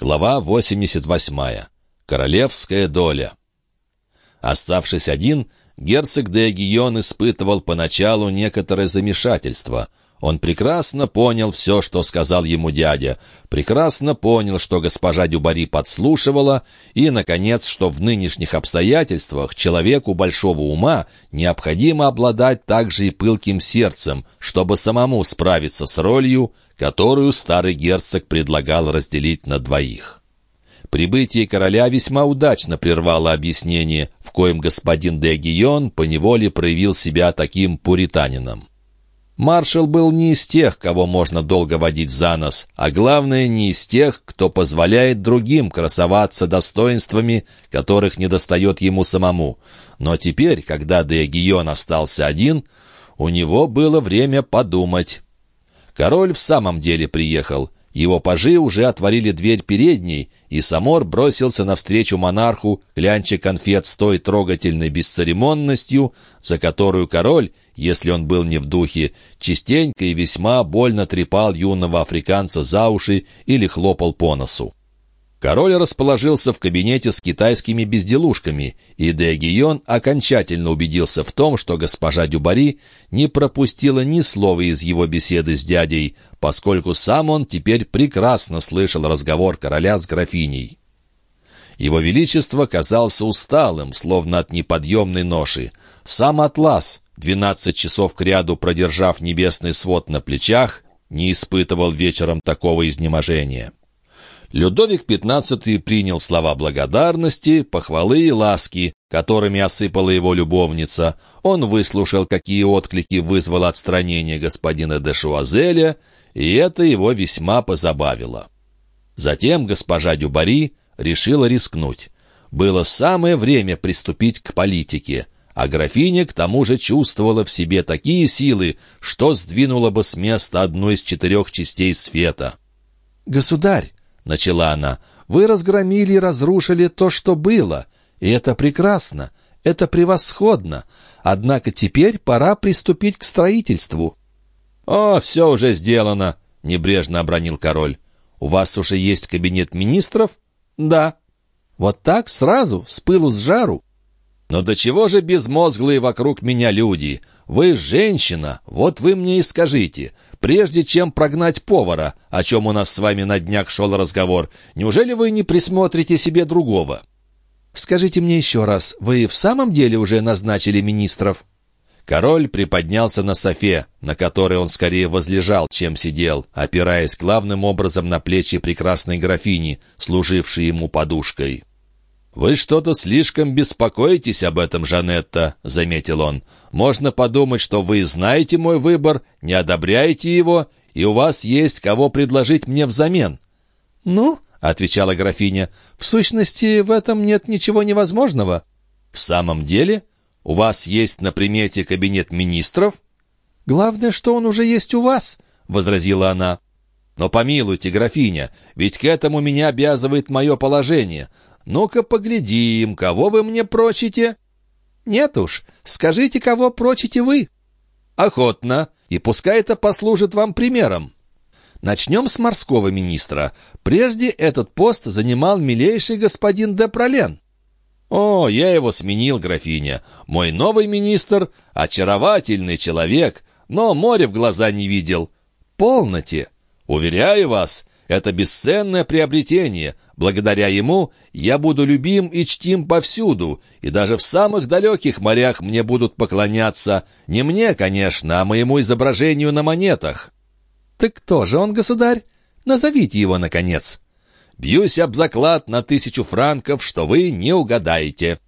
Глава 88. Королевская доля. Оставшись один, герцог де Гион испытывал поначалу некоторое замешательство. Он прекрасно понял все, что сказал ему дядя, прекрасно понял, что госпожа Дюбари подслушивала, и, наконец, что в нынешних обстоятельствах человеку большого ума необходимо обладать также и пылким сердцем, чтобы самому справиться с ролью, которую старый герцог предлагал разделить на двоих. Прибытие короля весьма удачно прервало объяснение, в коем господин де Гион поневоле проявил себя таким пуританином. Маршал был не из тех, кого можно долго водить за нос, а главное, не из тех, кто позволяет другим красоваться достоинствами, которых недостает ему самому. Но теперь, когда де Гион остался один, у него было время подумать. Король в самом деле приехал — его пажи уже отворили дверь передней, и Самор бросился навстречу монарху, клянча конфет с той трогательной бесцеремонностью, за которую король, если он был не в духе, частенько и весьма больно трепал юного африканца за уши или хлопал по носу. Король расположился в кабинете с китайскими безделушками, и Де Гион окончательно убедился в том, что госпожа Дюбари не пропустила ни слова из его беседы с дядей, поскольку сам он теперь прекрасно слышал разговор короля с графиней. Его Величество казался усталым, словно от неподъемной ноши. Сам Атлас, двенадцать часов кряду продержав небесный свод на плечах, не испытывал вечером такого изнеможения. Людовик XV принял слова благодарности, похвалы и ласки, которыми осыпала его любовница. Он выслушал, какие отклики вызвало отстранение господина де Шуазеля, и это его весьма позабавило. Затем госпожа Дюбари решила рискнуть. Было самое время приступить к политике, а графиня к тому же чувствовала в себе такие силы, что сдвинула бы с места одну из четырех частей света. «Государь!» Начала она, — «вы разгромили и разрушили то, что было, и это прекрасно, это превосходно. Однако теперь пора приступить к строительству». «О, все уже сделано», — небрежно обронил король. «У вас уже есть кабинет министров?» «Да». «Вот так, сразу, с пылу с жару?» «Но до чего же безмозглые вокруг меня люди? Вы женщина, вот вы мне и скажите. Прежде чем прогнать повара, о чем у нас с вами на днях шел разговор, неужели вы не присмотрите себе другого?» «Скажите мне еще раз, вы в самом деле уже назначили министров?» Король приподнялся на софе, на которой он скорее возлежал, чем сидел, опираясь главным образом на плечи прекрасной графини, служившей ему подушкой. «Вы что-то слишком беспокоитесь об этом, Жанетта», — заметил он. «Можно подумать, что вы знаете мой выбор, не одобряете его, и у вас есть кого предложить мне взамен». «Ну», — отвечала графиня, — «в сущности, в этом нет ничего невозможного». «В самом деле? У вас есть на примете кабинет министров?» «Главное, что он уже есть у вас», — возразила она. «Но помилуйте, графиня, ведь к этому меня обязывает мое положение. Ну-ка поглядим, кого вы мне прочите?» «Нет уж, скажите, кого прочите вы?» «Охотно, и пускай это послужит вам примером». Начнем с морского министра. Прежде этот пост занимал милейший господин де Пролен. «О, я его сменил, графиня. Мой новый министр — очаровательный человек, но море в глаза не видел. Полноте. Уверяю вас, это бесценное приобретение. Благодаря ему я буду любим и чтим повсюду, и даже в самых далеких морях мне будут поклоняться. Не мне, конечно, а моему изображению на монетах». «Так кто же он, государь? Назовите его, наконец». «Бьюсь об заклад на тысячу франков, что вы не угадаете».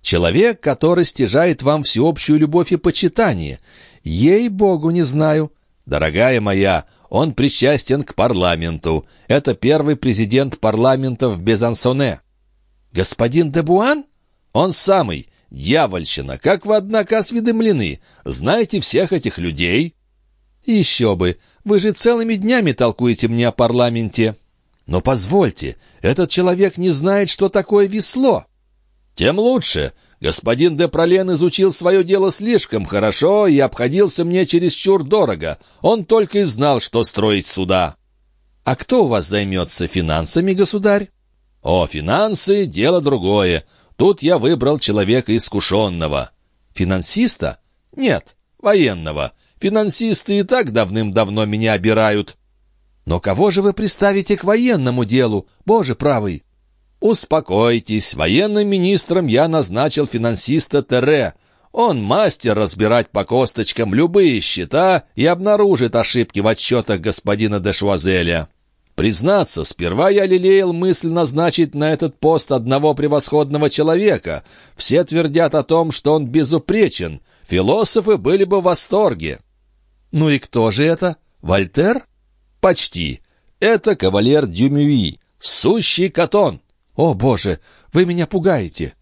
«Человек, который стяжает вам всеобщую любовь и почитание. Ей-богу, не знаю». «Дорогая моя, он причастен к парламенту. Это первый президент парламента в Безансоне. Господин Дебуан? Он самый. Дьявольщина. Как вы, однако, осведомлены? Знаете всех этих людей? Еще бы. Вы же целыми днями толкуете мне о парламенте. Но позвольте, этот человек не знает, что такое весло. Тем лучше. Господин де Пролен изучил свое дело слишком хорошо и обходился мне чересчур дорого. Он только и знал, что строить суда». «А кто у вас займется финансами, государь?» «О, финансы — дело другое. Тут я выбрал человека искушенного». «Финансиста?» «Нет, военного. Финансисты и так давным-давно меня обирают». «Но кого же вы приставите к военному делу, Боже правый?» «Успокойтесь, военным министром я назначил финансиста Тере. Он мастер разбирать по косточкам любые счета и обнаружит ошибки в отчетах господина Дешуазеля. Признаться, сперва я лелеял мысль назначить на этот пост одного превосходного человека. Все твердят о том, что он безупречен. Философы были бы в восторге». «Ну и кто же это? Вольтер?» «Почти. Это кавалер Дюмюи, сущий катон». «О, Боже, вы меня пугаете!»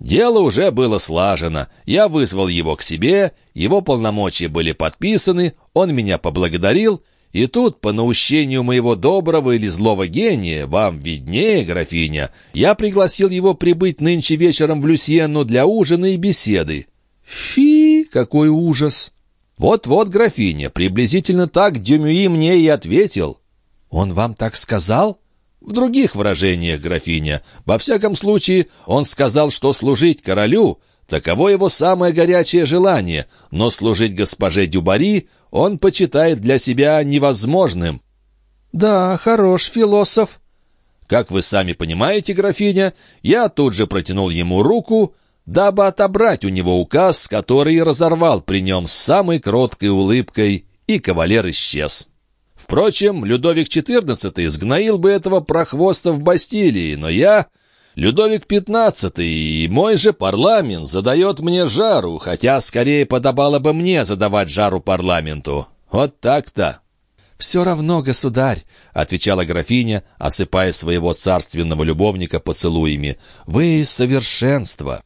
Дело уже было слажено. Я вызвал его к себе, его полномочия были подписаны, он меня поблагодарил, и тут, по наущению моего доброго или злого гения, вам виднее, графиня, я пригласил его прибыть нынче вечером в Люсьенну для ужина и беседы. Фи, какой ужас! Вот-вот, графиня, приблизительно так Дюмюи мне и ответил. Он вам так сказал? В других выражениях, графиня, во всяком случае, он сказал, что служить королю — таково его самое горячее желание, но служить госпоже Дюбари он почитает для себя невозможным. «Да, хорош философ». Как вы сами понимаете, графиня, я тут же протянул ему руку, дабы отобрать у него указ, который разорвал при нем с самой кроткой улыбкой, и кавалер исчез. Впрочем, Людовик XIV сгноил бы этого прохвоста в Бастилии, но я, Людовик XV, и мой же парламент задает мне жару, хотя скорее подобало бы мне задавать жару парламенту. Вот так-то. «Все равно, государь», — отвечала графиня, осыпая своего царственного любовника поцелуями, — «вы совершенство».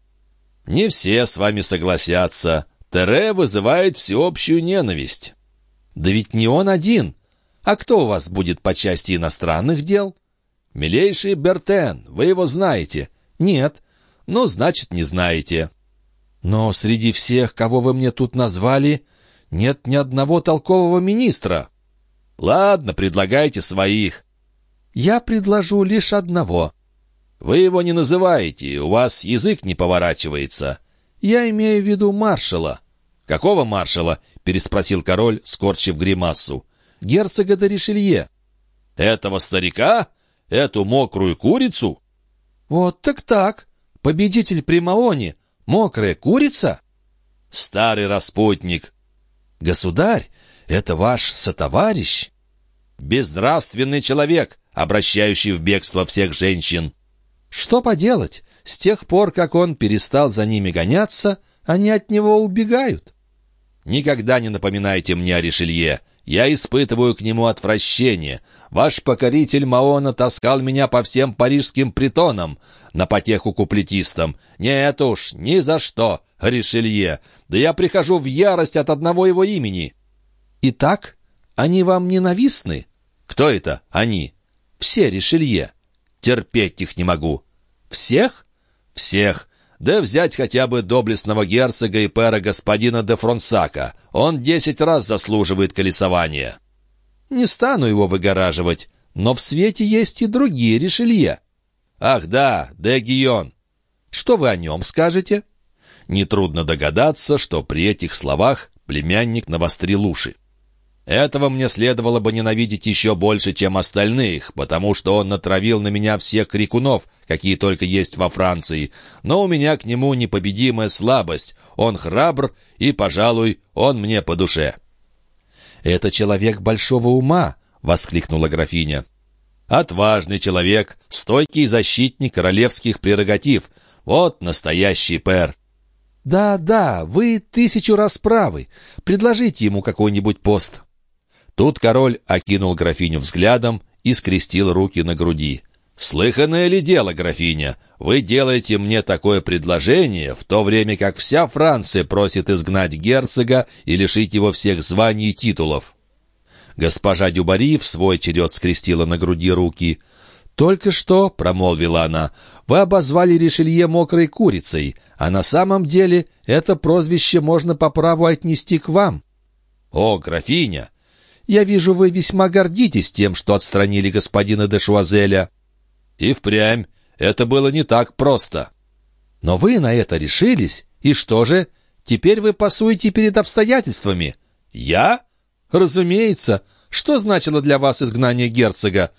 «Не все с вами согласятся. Тере вызывает всеобщую ненависть». «Да ведь не он один. А кто у вас будет по части иностранных дел? Милейший Бертен, вы его знаете? Нет. Ну, значит, не знаете. Но среди всех, кого вы мне тут назвали, нет ни одного толкового министра. Ладно, предлагайте своих. Я предложу лишь одного. Вы его не называете, у вас язык не поворачивается. Я имею в виду маршала. Какого маршала? переспросил король, скорчив гримассу герцога де Ришелье. «Этого старика? Эту мокрую курицу?» «Вот так-так. Победитель при Маоне. Мокрая курица?» «Старый распутник». «Государь, это ваш сотоварищ?» «Безнравственный человек, обращающий в бегство всех женщин». «Что поделать? С тех пор, как он перестал за ними гоняться, они от него убегают». «Никогда не напоминайте мне о Ришелье. Я испытываю к нему отвращение. Ваш покоритель Маона таскал меня по всем парижским притонам на потеху куплетистам. Нет уж, ни за что, Ришелье. Да я прихожу в ярость от одного его имени». «Итак, они вам ненавистны?» «Кто это они?» «Все Ришелье». «Терпеть их не могу». «Всех?» «Всех. Да взять хотя бы доблестного герцога и пера господина де Фронсака. Он десять раз заслуживает колесования. Не стану его выгораживать, но в свете есть и другие решелье. Ах да, де Гион. Что вы о нем скажете? Нетрудно догадаться, что при этих словах племянник навострил уши. Этого мне следовало бы ненавидеть еще больше, чем остальных, потому что он натравил на меня всех крикунов, какие только есть во Франции. Но у меня к нему непобедимая слабость. Он храбр, и, пожалуй, он мне по душе». «Это человек большого ума!» — воскликнула графиня. «Отважный человек, стойкий защитник королевских прерогатив. Вот настоящий пэр». «Да, да, вы тысячу раз правы. Предложите ему какой-нибудь пост». Тут король окинул графиню взглядом и скрестил руки на груди. «Слыханное ли дело, графиня? Вы делаете мне такое предложение, в то время как вся Франция просит изгнать герцога и лишить его всех званий и титулов». Госпожа Дюбари в свой черед скрестила на груди руки. «Только что», — промолвила она, — «вы обозвали Ришелье мокрой курицей, а на самом деле это прозвище можно по праву отнести к вам». «О, графиня, Я вижу, вы весьма гордитесь тем, что отстранили господина де Шуазеля». «И впрямь. Это было не так просто». «Но вы на это решились, и что же? Теперь вы пасуете перед обстоятельствами». «Я?» «Разумеется. Что значило для вас изгнание герцога?»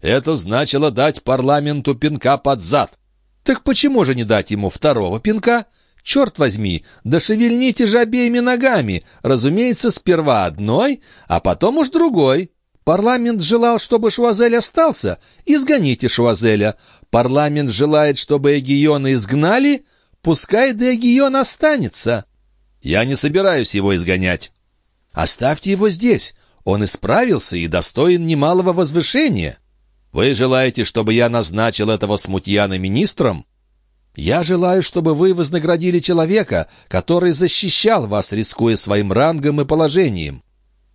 «Это значило дать парламенту пинка под зад». «Так почему же не дать ему второго пинка?» Черт возьми, да шевельните же обеими ногами. Разумеется, сперва одной, а потом уж другой. Парламент желал, чтобы Шуазель остался. Изгоните Шуазеля. Парламент желает, чтобы Эгиона изгнали. Пускай да Эгион останется. Я не собираюсь его изгонять. Оставьте его здесь. Он исправился и достоин немалого возвышения. Вы желаете, чтобы я назначил этого смутьяна министром? Я желаю, чтобы вы вознаградили человека, который защищал вас, рискуя своим рангом и положением.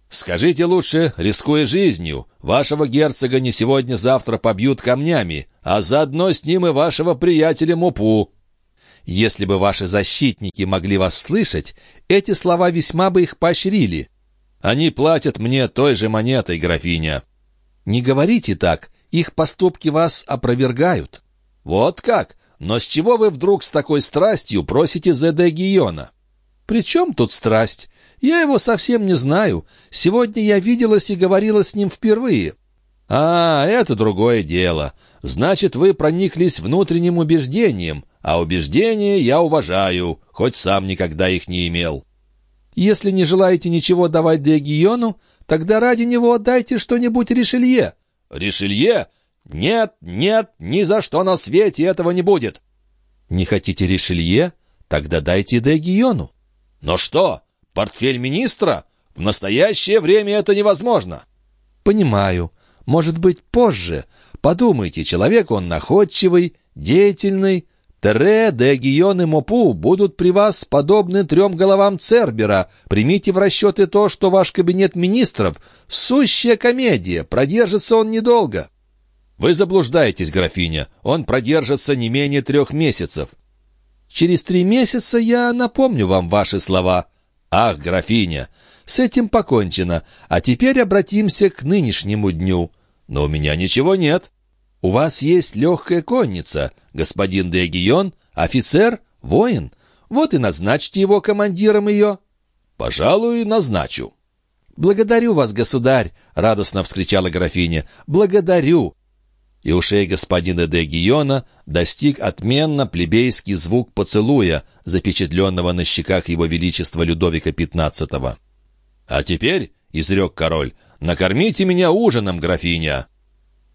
Скажите лучше, рискуя жизнью, вашего герцога не сегодня-завтра побьют камнями, а заодно с ним и вашего приятеля Мупу. Если бы ваши защитники могли вас слышать, эти слова весьма бы их поощрили. Они платят мне той же монетой, графиня. Не говорите так, их поступки вас опровергают. Вот как? Но с чего вы вдруг с такой страстью просите Зеде Гиона? «При чем тут страсть? Я его совсем не знаю. Сегодня я виделась и говорила с ним впервые». «А, это другое дело. Значит, вы прониклись внутренним убеждением, а убеждения я уважаю, хоть сам никогда их не имел». «Если не желаете ничего давать Де тогда ради него отдайте что-нибудь Ришелье». «Ришелье? «Нет, нет, ни за что на свете этого не будет!» «Не хотите Ришелье? Тогда дайте де Гиону». «Но что, портфель министра? В настоящее время это невозможно!» «Понимаю. Может быть, позже. Подумайте, человек он находчивый, деятельный. Тере, де Гион и Мопу будут при вас подобны трем головам Цербера. Примите в расчеты то, что ваш кабинет министров — сущая комедия, продержится он недолго». «Вы заблуждаетесь, графиня. Он продержится не менее трех месяцев». «Через три месяца я напомню вам ваши слова». «Ах, графиня, с этим покончено. А теперь обратимся к нынешнему дню». «Но у меня ничего нет». «У вас есть легкая конница, господин Дегион, офицер, воин. Вот и назначьте его командиром ее». «Пожалуй, назначу». «Благодарю вас, государь!» — радостно вскричала графиня. «Благодарю! И ушей господина де Гиона достиг отменно плебейский звук поцелуя, запечатленного на щеках его величества Людовика XV. «А теперь, — изрек король, — накормите меня ужином, графиня!»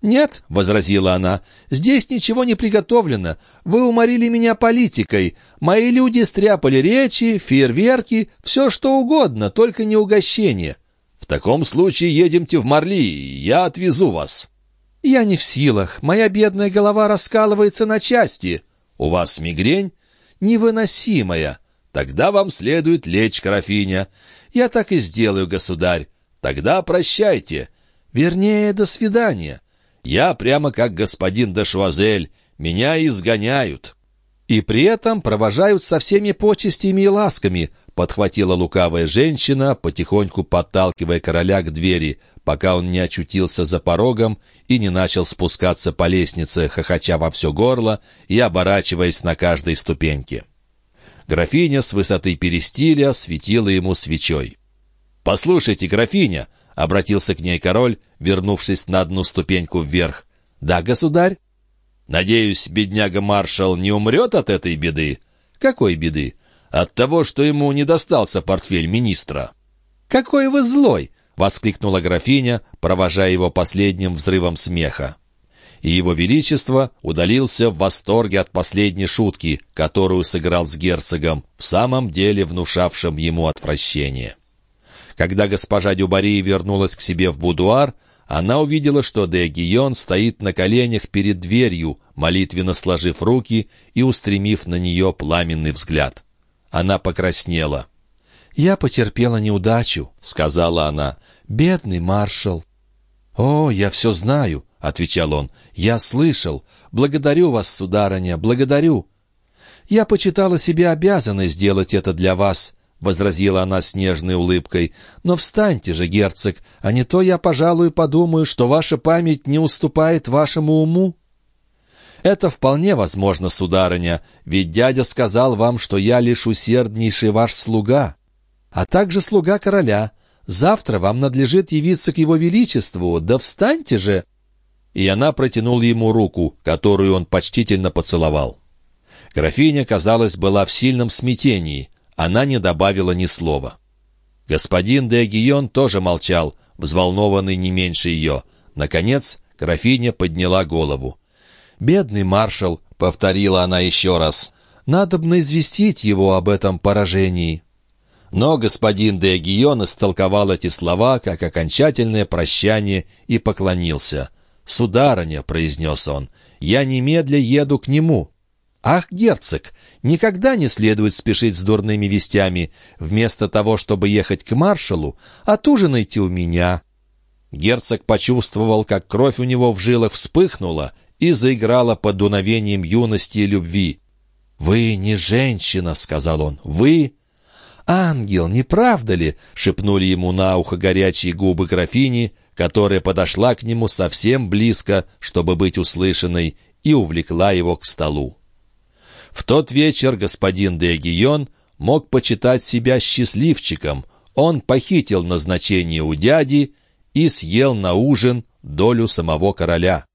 «Нет», — возразила она, — «здесь ничего не приготовлено. Вы уморили меня политикой. Мои люди стряпали речи, фейерверки, все что угодно, только не угощение». «В таком случае едемте в Марли, я отвезу вас». «Я не в силах. Моя бедная голова раскалывается на части». «У вас мигрень?» «Невыносимая». «Тогда вам следует лечь, графиня». «Я так и сделаю, государь». «Тогда прощайте». «Вернее, до свидания». «Я прямо как господин де. Меня изгоняют». «И при этом провожают со всеми почестями и ласками», подхватила лукавая женщина, потихоньку подталкивая короля к двери пока он не очутился за порогом и не начал спускаться по лестнице, хохоча во все горло и оборачиваясь на каждой ступеньке. Графиня с высоты перестиля светила ему свечой. «Послушайте, графиня!» — обратился к ней король, вернувшись на одну ступеньку вверх. «Да, государь?» «Надеюсь, бедняга-маршал не умрет от этой беды?» «Какой беды?» «От того, что ему не достался портфель министра». «Какой вы злой! — воскликнула графиня, провожая его последним взрывом смеха. И его величество удалился в восторге от последней шутки, которую сыграл с герцогом, в самом деле внушавшим ему отвращение. Когда госпожа Дюбари вернулась к себе в будуар, она увидела, что де Гион стоит на коленях перед дверью, молитвенно сложив руки и устремив на нее пламенный взгляд. Она покраснела. «Я потерпела неудачу», — сказала она. «Бедный маршал». «О, я все знаю», — отвечал он. «Я слышал. Благодарю вас, сударыня, благодарю». «Я почитала себе обязанной сделать это для вас», —— возразила она с нежной улыбкой. «Но встаньте же, герцог, а не то я, пожалуй, подумаю, что ваша память не уступает вашему уму». «Это вполне возможно, сударыня, ведь дядя сказал вам, что я лишь усерднейший ваш слуга, а также слуга короля. Завтра вам надлежит явиться к его величеству, да встаньте же!» И она протянула ему руку, которую он почтительно поцеловал. Графиня, казалось, была в сильном смятении — она не добавила ни слова. Господин де Гион тоже молчал, взволнованный не меньше ее. Наконец, графиня подняла голову. «Бедный маршал», — повторила она еще раз, — «надобно известить его об этом поражении». Но господин де Гион истолковал эти слова как окончательное прощание и поклонился. «Сударыня», — произнес он, — «я немедля еду к нему». «Ах, герцог, никогда не следует спешить с дурными вестями. Вместо того, чтобы ехать к маршалу, отужинайте у меня». Герцог почувствовал, как кровь у него в жилах вспыхнула и заиграла под дуновением юности и любви. «Вы не женщина», — сказал он, — «вы...» «Ангел, не правда ли?» — шепнули ему на ухо горячие губы графини, которая подошла к нему совсем близко, чтобы быть услышанной, и увлекла его к столу. В тот вечер господин де Гион мог почитать себя счастливчиком. Он похитил назначение у дяди и съел на ужин долю самого короля.